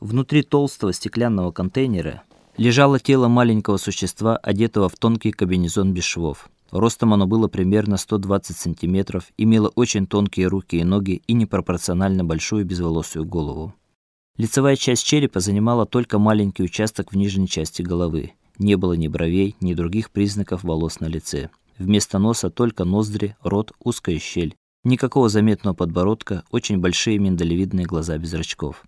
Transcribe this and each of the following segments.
Внутри толстого стеклянного контейнера лежало тело маленького существа, одетого в тонкий комбинезон без швов. Ростом оно было примерно 120 сантиметров, имело очень тонкие руки и ноги и непропорционально большую безволосую голову. Лицевая часть черепа занимала только маленький участок в нижней части головы. Не было ни бровей, ни других признаков волос на лице. Вместо носа только ноздри, рот, узкая щель. Никакого заметного подбородка, очень большие миндалевидные глаза без зрачков.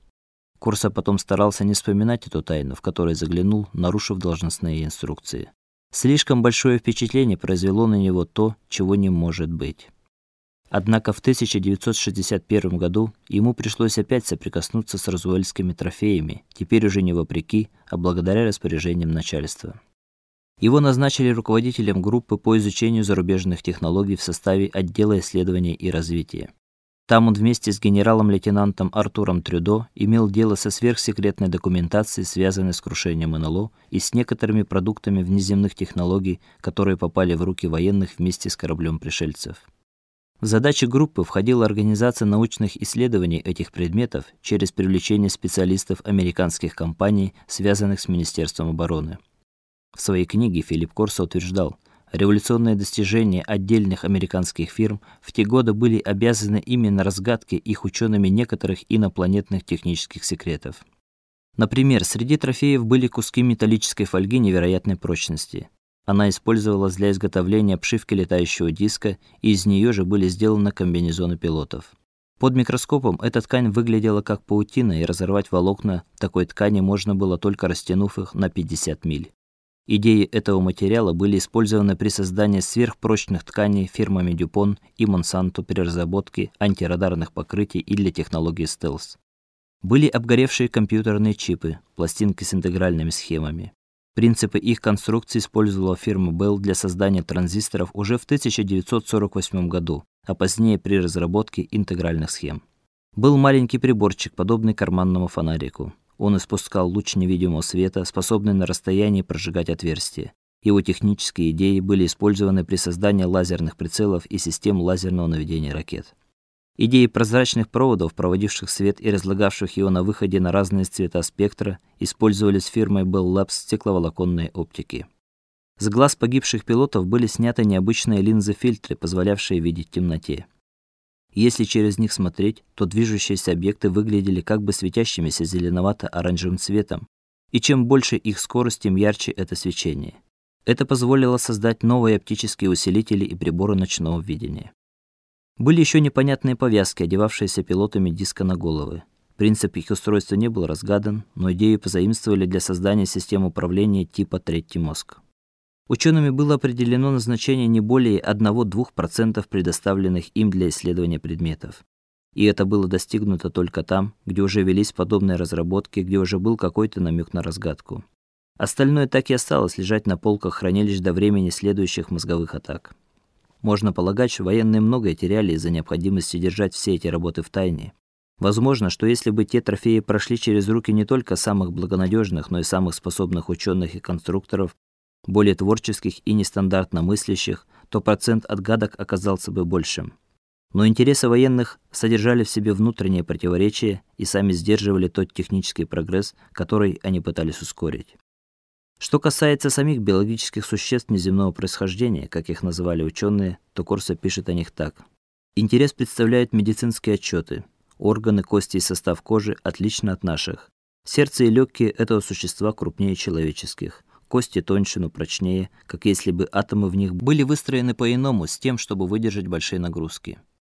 Курса потом старался не вспоминать эту тайну, в которой заглянул, нарушив должностные инструкции. Слишком большое впечатление произвело на него то, чего не может быть. Однако в 1961 году ему пришлось опять соприкоснуться с розуэльскими трофеями, теперь уже не вопреки, а благодаря распоряжениям начальства. Его назначили руководителем группы по изучению зарубежных технологий в составе отдела исследований и развития. Там он вместе с генералом-лейтенантом Артуром Трюдо имел дело со сверхсекретной документацией, связанной с крушением НЛО и с некоторыми продуктами внеземных технологий, которые попали в руки военных вместе с кораблем пришельцев. В задачи группы входила организация научных исследований этих предметов через привлечение специалистов американских компаний, связанных с Министерством обороны. В своей книге Филипп Корсо утверждал, Революционные достижения отдельных американских фирм в те годы были обязаны именно разгадке их учеными некоторых инопланетных технических секретов. Например, среди трофеев были куски металлической фольги невероятной прочности. Она использовалась для изготовления обшивки летающего диска, и из нее же были сделаны комбинезоны пилотов. Под микроскопом эта ткань выглядела как паутина, и разорвать волокна такой ткани можно было только растянув их на 50 миль. Идеи этого материала были использованы при создании сверхпрочных тканей фирмами Dupont и Monsanto при разработке антирадарных покрытий и для технологии стелс. Были обгоревшие компьютерные чипы, пластинки с интегральными схемами. Принципы их конструкции использовала фирма Bell для создания транзисторов уже в 1948 году, а позднее при разработке интегральных схем. Был маленький приборчик, подобный карманному фонарику. Он испускал луч невидимого света, способный на расстоянии прожигать отверстия. Его технические идеи были использованы при создании лазерных прицелов и систем лазерного наведения ракет. Идеи прозрачных проводов, проводивших свет и разлагавших его на выходе на разные цвета спектра, использовались фирмой Bell Labs стекловолоконной оптики. С глаз погибших пилотов были сняты необычные линзы-фильтры, позволявшие видеть в темноте. Если через них смотреть, то движущиеся объекты выглядели как бы светящимися зеленовато-оранжевым цветом, и чем больше их скорость, тем ярче это свечение. Это позволило создать новые оптические усилители и приборы ночного видения. Были еще непонятные повязки, одевавшиеся пилотами диска на головы. Принцип их устройства не был разгадан, но идею позаимствовали для создания систем управления типа третий мозг. Учеными было определено назначение не более 1-2% предоставленных им для исследования предметов. И это было достигнуто только там, где уже велись подобные разработки, где уже был какой-то намек на разгадку. Остальное так и осталось лежать на полках хранилищ до времени следующих мозговых атак. Можно полагать, что военные многое теряли из-за необходимости держать все эти работы в тайне. Возможно, что если бы те трофеи прошли через руки не только самых благонадежных, но и самых способных ученых и конструкторов, более творческих и нестандартно мыслящих, то процент отгадок оказался бы большим. Но интересы военных содержали в себе внутренние противоречия и сами сдерживали тот технический прогресс, который они пытались ускорить. Что касается самих биологических существ неземного происхождения, как их называли ученые, то Корса пишет о них так: Интерес представляют медицинские отчеты. Органы, кости и состав кожи отлично от наших. Сердце и легкие этого существа крупнее человеческих кости тоньше, но прочнее, как если бы атомы в них были выстроены по-иному, с тем, чтобы выдержать большие нагрузки.